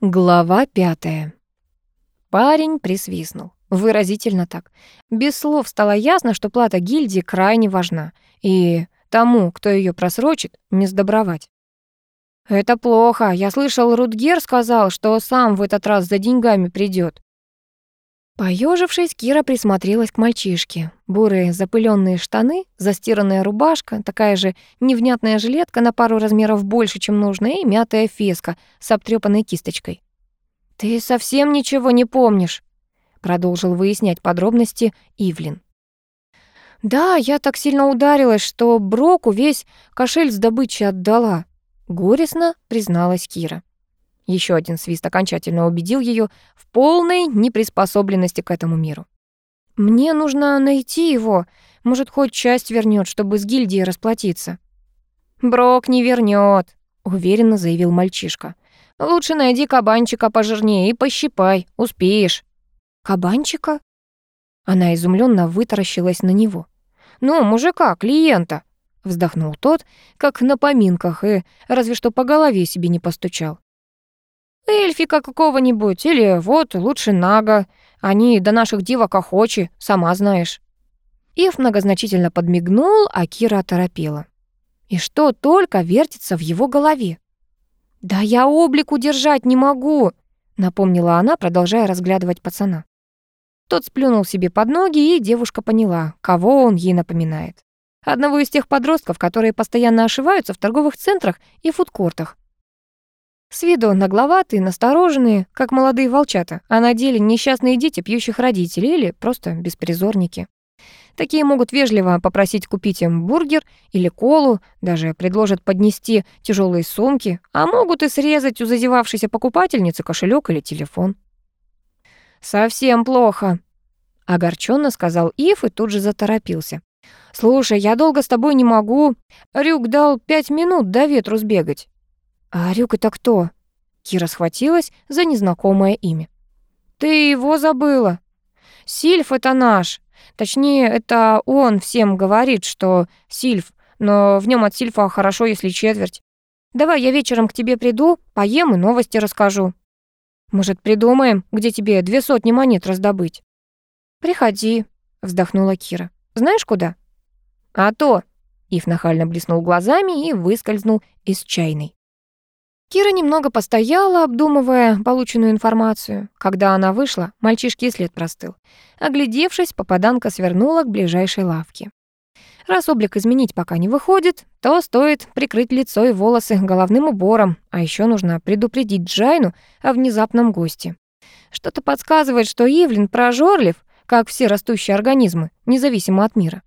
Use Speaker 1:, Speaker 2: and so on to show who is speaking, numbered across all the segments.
Speaker 1: Глава пятая. Парень присвистнул. Выразительно так. Без слов стало ясно, что плата гильдии крайне важна, и тому, кто ее просрочит, не сдобровать. «Это плохо. Я слышал, Рутгер сказал, что сам в этот раз за деньгами придет. Поежившись, Кира присмотрелась к мальчишке. Бурые запыленные штаны, застиранная рубашка, такая же невнятная жилетка на пару размеров больше, чем нужно, и мятая феска с обтрёпанной кисточкой. «Ты совсем ничего не помнишь», — продолжил выяснять подробности Ивлин. «Да, я так сильно ударилась, что Броку весь кошель с добычей отдала», — горестно призналась Кира. Еще один свист окончательно убедил ее в полной неприспособленности к этому миру. «Мне нужно найти его. Может, хоть часть вернет, чтобы с гильдией расплатиться». «Брок не вернет, уверенно заявил мальчишка. «Лучше найди кабанчика пожирнее и пощипай, успеешь». «Кабанчика?» Она изумленно вытаращилась на него. «Ну, мужика, клиента», — вздохнул тот, как на поминках, и разве что по голове себе не постучал. Эльфика какого-нибудь, или вот лучше Нага. Они до наших девок охочи, сама знаешь». Ив многозначительно подмигнул, а Кира оторопела. И что только вертится в его голове. «Да я облик удержать не могу», — напомнила она, продолжая разглядывать пацана. Тот сплюнул себе под ноги, и девушка поняла, кого он ей напоминает. Одного из тех подростков, которые постоянно ошиваются в торговых центрах и фудкортах. С виду нагловатые, настороженные, как молодые волчата, а на деле несчастные дети пьющих родителей или просто беспризорники. Такие могут вежливо попросить купить им бургер или колу, даже предложат поднести тяжелые сумки, а могут и срезать у зазевавшейся покупательницы кошелек или телефон. «Совсем плохо», — огорченно сказал Ив и тут же заторопился. «Слушай, я долго с тобой не могу. Рюк дал пять минут до ветру сбегать. «А Рюк это кто?» Кира схватилась за незнакомое имя. «Ты его забыла. Сильф — это наш. Точнее, это он всем говорит, что Сильф, но в нем от Сильфа хорошо, если четверть. Давай я вечером к тебе приду, поем и новости расскажу. Может, придумаем, где тебе две сотни монет раздобыть?» «Приходи», — вздохнула Кира. «Знаешь, куда?» «А то!» Ив нахально блеснул глазами и выскользнул из чайной. Кира немного постояла, обдумывая полученную информацию. Когда она вышла, мальчишке и след простыл. Оглядевшись, попаданка свернула к ближайшей лавке. Раз облик изменить пока не выходит, то стоит прикрыть лицо и волосы головным убором, а еще нужно предупредить Джайну о внезапном госте. Что-то подсказывает, что Ивлин прожорлив, как все растущие организмы, независимо от мира.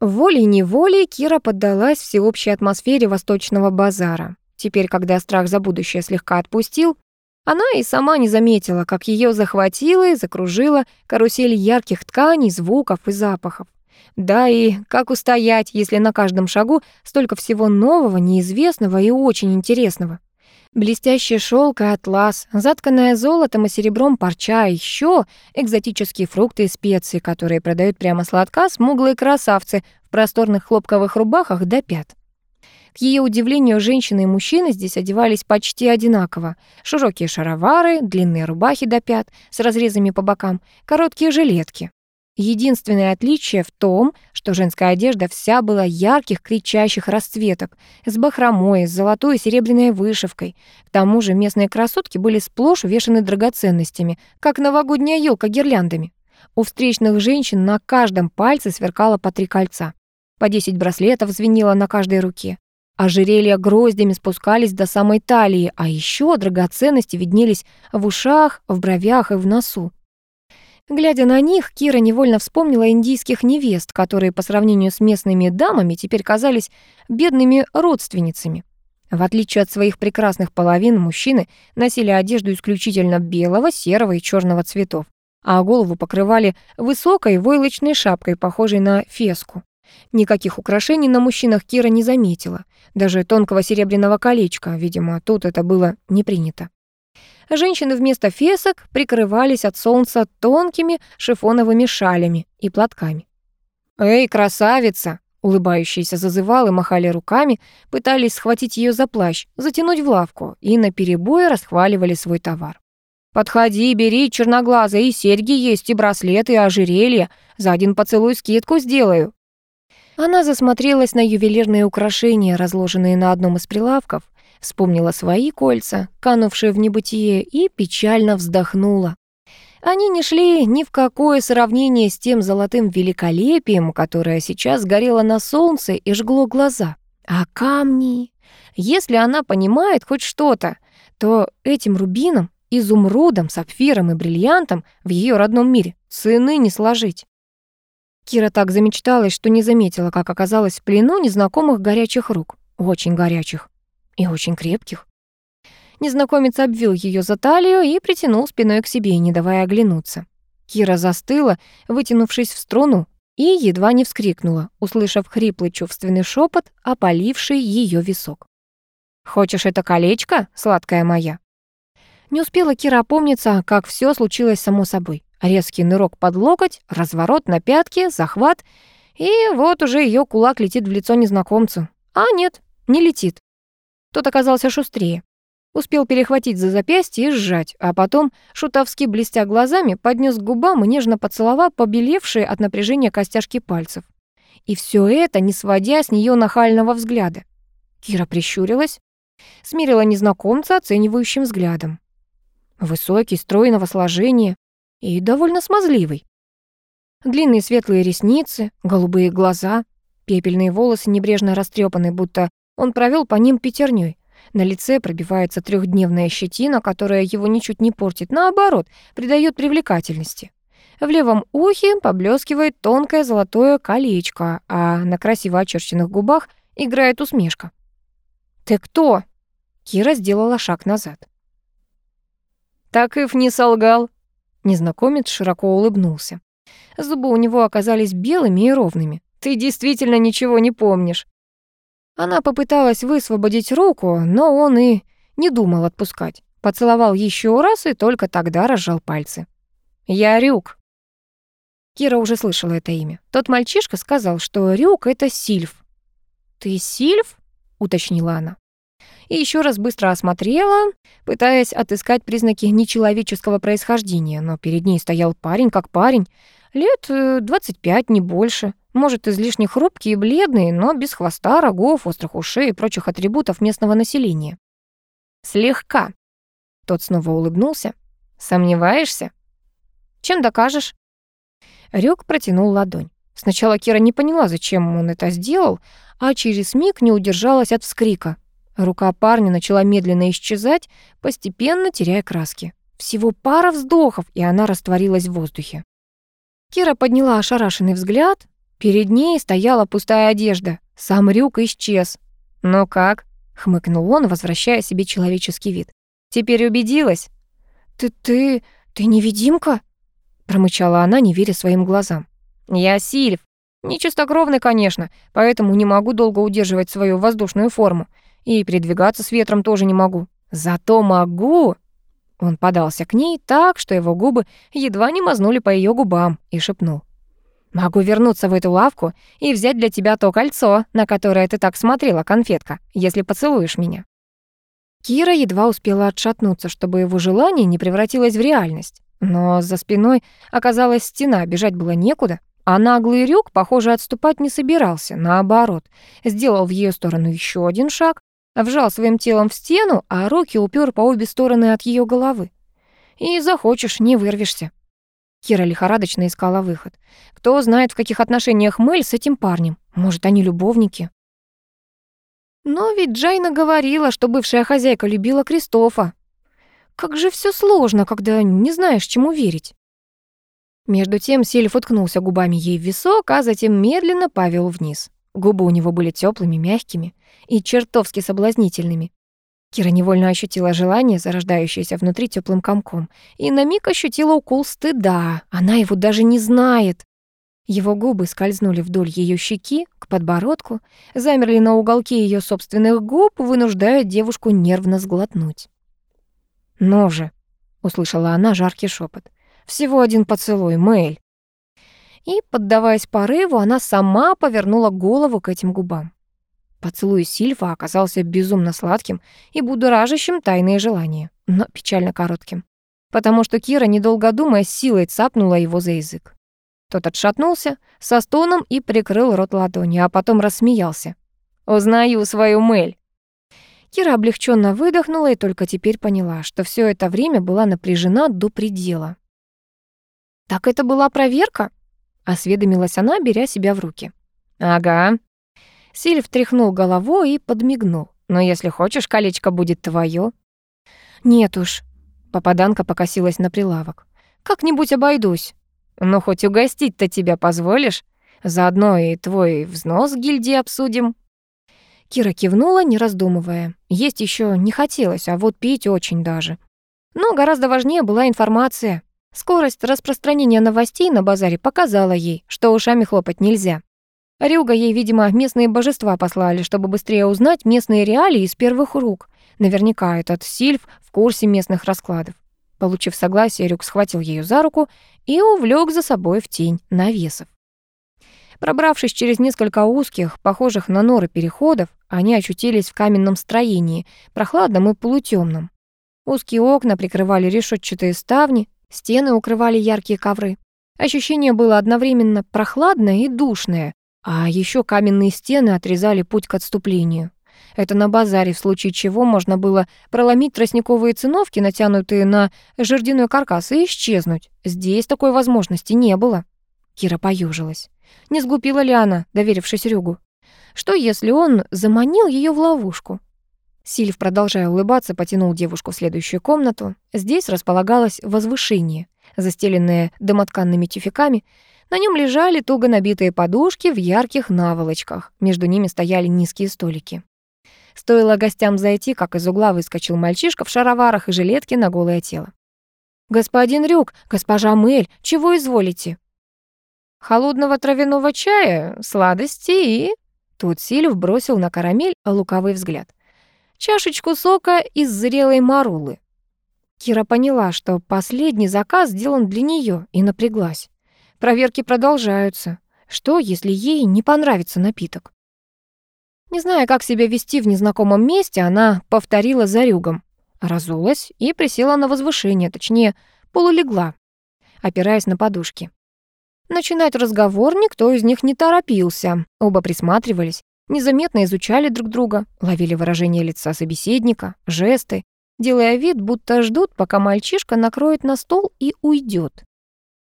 Speaker 1: Волей-неволей Кира поддалась всеобщей атмосфере восточного базара. Теперь, когда страх за будущее слегка отпустил, она и сама не заметила, как ее захватила и закружила карусель ярких тканей, звуков и запахов. Да и как устоять, если на каждом шагу столько всего нового, неизвестного и очень интересного. Блестящий шелк и атлас, затканная золотом и серебром парча, а еще экзотические фрукты и специи, которые продают прямо сладка смуглые красавцы в просторных хлопковых рубахах до пят. К ее удивлению, женщины и мужчины здесь одевались почти одинаково. Широкие шаровары, длинные рубахи до пят с разрезами по бокам, короткие жилетки. Единственное отличие в том, что женская одежда вся была ярких, кричащих расцветок, с бахромой, с золотой и серебряной вышивкой. К тому же местные красотки были сплошь увешаны драгоценностями, как новогодняя елка гирляндами. У встречных женщин на каждом пальце сверкало по три кольца. По десять браслетов звенело на каждой руке. Ожерелья гроздями спускались до самой талии, а еще драгоценности виднелись в ушах, в бровях и в носу. Глядя на них, Кира невольно вспомнила индийских невест, которые по сравнению с местными дамами теперь казались бедными родственницами. В отличие от своих прекрасных половин, мужчины носили одежду исключительно белого, серого и черного цветов, а голову покрывали высокой войлочной шапкой, похожей на феску. Никаких украшений на мужчинах Кира не заметила. Даже тонкого серебряного колечка, видимо, тут это было не принято. Женщины вместо фесок прикрывались от солнца тонкими шифоновыми шалями и платками. «Эй, красавица!» Улыбающиеся зазывалы махали руками, пытались схватить ее за плащ, затянуть в лавку и наперебой расхваливали свой товар. «Подходи, бери, черноглазая, и серьги есть, и браслеты, и ожерелья. За один поцелуй скидку сделаю». Она засмотрелась на ювелирные украшения, разложенные на одном из прилавков, вспомнила свои кольца, канувшие в небытие, и печально вздохнула. Они не шли ни в какое сравнение с тем золотым великолепием, которое сейчас горело на солнце и жгло глаза. А камни... Если она понимает хоть что-то, то этим рубином, изумрудом, сапфиром и бриллиантом в ее родном мире цены не сложить. Кира так замечталась, что не заметила, как оказалась в плену незнакомых горячих рук. Очень горячих и очень крепких. Незнакомец обвил ее за талию и притянул спиной к себе, не давая оглянуться. Кира застыла, вытянувшись в струну, и едва не вскрикнула, услышав хриплый чувственный шепот, опаливший ее висок. «Хочешь это колечко, сладкая моя?» Не успела Кира опомниться, как все случилось само собой. Резкий нырок под локоть, разворот на пятки, захват, и вот уже ее кулак летит в лицо незнакомцу. А нет, не летит. Тот оказался шустрее. Успел перехватить за запястье и сжать, а потом, шутовски блестя глазами, поднес к губам и нежно поцеловал побелевшие от напряжения костяшки пальцев. И все это, не сводя с нее нахального взгляда. Кира прищурилась, смирила незнакомца оценивающим взглядом. Высокий, стройного сложения и довольно смазливый. Длинные светлые ресницы, голубые глаза, пепельные волосы небрежно растрепаны, будто он провел по ним пятерней. На лице пробивается трехдневная щетина, которая его ничуть не портит, наоборот, придает привлекательности. В левом ухе поблескивает тонкое золотое колечко, а на красиво очерченных губах играет усмешка. «Ты кто?» Кира сделала шаг назад. «Так Ив не солгал». Незнакомец широко улыбнулся. Зубы у него оказались белыми и ровными. «Ты действительно ничего не помнишь. Она попыталась высвободить руку, но он и не думал отпускать. Поцеловал еще раз и только тогда разжал пальцы. «Я Рюк». Кира уже слышала это имя. Тот мальчишка сказал, что Рюк — это Сильф. «Ты Сильф?» — уточнила она. И еще раз быстро осмотрела, пытаясь отыскать признаки нечеловеческого происхождения, но перед ней стоял парень как парень, лет 25, э, не больше, может, излишне хрупкий и бледный, но без хвоста, рогов, острых ушей и прочих атрибутов местного населения. «Слегка». Тот снова улыбнулся. «Сомневаешься?» «Чем докажешь?» Рёк протянул ладонь. Сначала Кира не поняла, зачем он это сделал, а через миг не удержалась от вскрика. Рука парня начала медленно исчезать, постепенно теряя краски. Всего пара вздохов, и она растворилась в воздухе. Кира подняла ошарашенный взгляд, Перед ней стояла пустая одежда. Сам Рюк исчез. «Ну как?» — хмыкнул он, возвращая себе человеческий вид. «Теперь убедилась?» «Ты... ты... ты невидимка?» — промычала она, не веря своим глазам. «Я Сильв. Нечистокровный, конечно, поэтому не могу долго удерживать свою воздушную форму. И передвигаться с ветром тоже не могу. Зато могу...» Он подался к ней так, что его губы едва не мазнули по ее губам, и шепнул. Могу вернуться в эту лавку и взять для тебя то кольцо, на которое ты так смотрела, конфетка, если поцелуешь меня». Кира едва успела отшатнуться, чтобы его желание не превратилось в реальность. Но за спиной оказалась стена, бежать было некуда, а наглый Рюк, похоже, отступать не собирался, наоборот. Сделал в ее сторону еще один шаг, вжал своим телом в стену, а руки упер по обе стороны от ее головы. И захочешь, не вырвешься. Кира лихорадочно искала выход. Кто знает, в каких отношениях Мэль с этим парнем. Может, они любовники? Но ведь Джайна говорила, что бывшая хозяйка любила Кристофа. Как же все сложно, когда не знаешь, чему верить. Между тем Сильф уткнулся губами ей в висок, а затем медленно повел вниз. Губы у него были теплыми, мягкими и чертовски соблазнительными. Кира невольно ощутила желание, зарождающееся внутри теплым комком, и на миг ощутила укол стыда. Она его даже не знает. Его губы скользнули вдоль ее щеки к подбородку, замерли на уголке ее собственных губ, вынуждая девушку нервно сглотнуть. «Ну же!» — услышала она жаркий шепот. «Всего один поцелуй, Мэйль!» И, поддаваясь порыву, она сама повернула голову к этим губам. Поцелуй Сильфа оказался безумно сладким и будоражащим тайные желания, но печально коротким, потому что Кира, недолго думая, силой цапнула его за язык. Тот отшатнулся со стоном и прикрыл рот ладонью, а потом рассмеялся. «Узнаю свою Мэль!» Кира облегченно выдохнула и только теперь поняла, что все это время была напряжена до предела. «Так это была проверка?» — осведомилась она, беря себя в руки. «Ага». Сильв тряхнул головой и подмигнул. «Но если хочешь, колечко будет твое. «Нет уж», — попаданка покосилась на прилавок. «Как-нибудь обойдусь». «Ну, хоть угостить-то тебя позволишь? Заодно и твой взнос гильдии обсудим». Кира кивнула, не раздумывая. Есть еще не хотелось, а вот пить очень даже. Но гораздо важнее была информация. Скорость распространения новостей на базаре показала ей, что ушами хлопать нельзя. Рюга ей, видимо, местные божества послали, чтобы быстрее узнать местные реалии из первых рук. Наверняка этот Сильф в курсе местных раскладов. Получив согласие, Рюк схватил ее за руку и увлек за собой в тень навесов. Пробравшись через несколько узких, похожих на норы переходов, они очутились в каменном строении, прохладном и полутемном. Узкие окна прикрывали решетчатые ставни, стены укрывали яркие ковры. Ощущение было одновременно прохладное и душное, а еще каменные стены отрезали путь к отступлению. Это на базаре, в случае чего можно было проломить тростниковые циновки, натянутые на жердяной каркас, и исчезнуть. Здесь такой возможности не было. Кира поюжилась. Не сглупила ли она, доверившись Рюгу? Что, если он заманил ее в ловушку? Сильв, продолжая улыбаться, потянул девушку в следующую комнату. Здесь располагалось возвышение, застеленное домотканными тюфяками. На нем лежали туго набитые подушки в ярких наволочках. Между ними стояли низкие столики. Стоило гостям зайти, как из угла выскочил мальчишка в шароварах и жилетке на голое тело. «Господин Рюк, госпожа Мэль, чего изволите?» холодного травяного чая, сладости и...» Тут Сильв бросил на карамель лукавый взгляд. «Чашечку сока из зрелой марулы». Кира поняла, что последний заказ сделан для нее, и напряглась. Проверки продолжаются. Что, если ей не понравится напиток? Не зная, как себя вести в незнакомом месте, она повторила за рюгом. Разулась и присела на возвышение, точнее, полулегла, опираясь на подушки. Начинать разговор никто из них не торопился. Оба присматривались, незаметно изучали друг друга, ловили выражение лица собеседника, жесты, делая вид, будто ждут, пока мальчишка накроет на стол и уйдет.